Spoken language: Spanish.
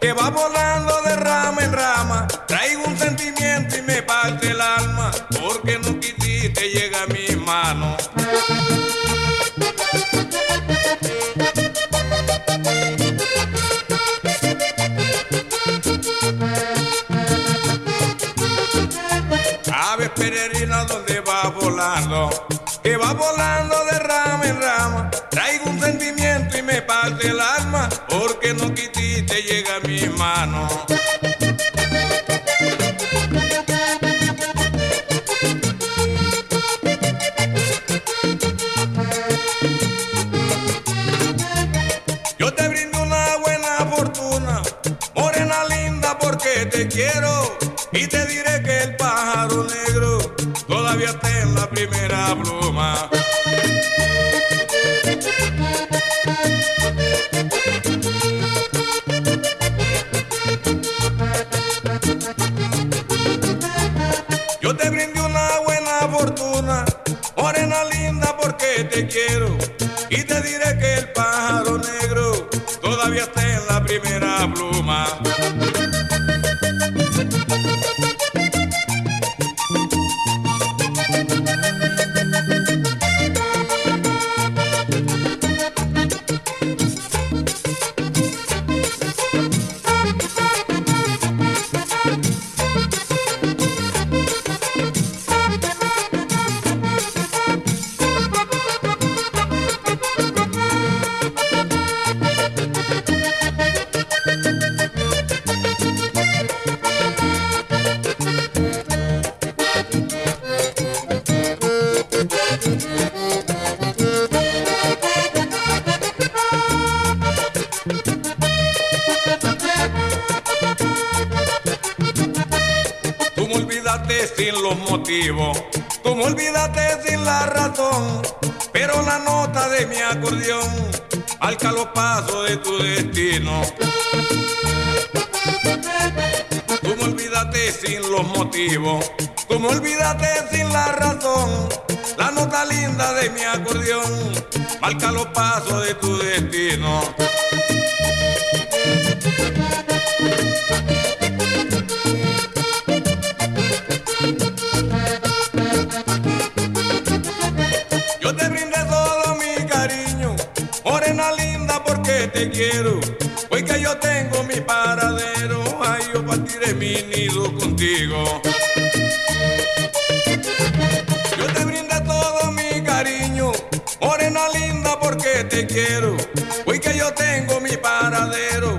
Que va volando de rama en rama. Traigo un sentimiento y me parte el alma. Porque no quisiste llega a mi mano. Ave peregrina, ¿dónde va volando? Que va volando de rama en rama. Traigo un sentimiento y me parte el alma. Porque no quisiste llega a mi mano. Yo te brindo una buena fortuna, morena linda, porque te quiero. Y te diré que el pájaro negro todavía está en la primera pluma. Brindé una buena fortuna, morena linda, porque te quiero. Y te diré que el pájaro negro todavía está en la primera pluma. Olvidaste sin los motivos, tú me olvidaste sin la razón, pero la nota de mi acordeón marca los pasos de tu destino. Tú me olvidaste sin los motivos, tú me olvidaste sin la razón, la nota linda de mi acordeón marca los pasos de tu destino. Te quiero. Hoy que yo tengo mi paradero, ay, yo partiré mi nido contigo. Yo te brindé todo mi cariño, morena linda, porque te quiero. Hoy que yo tengo mi paradero,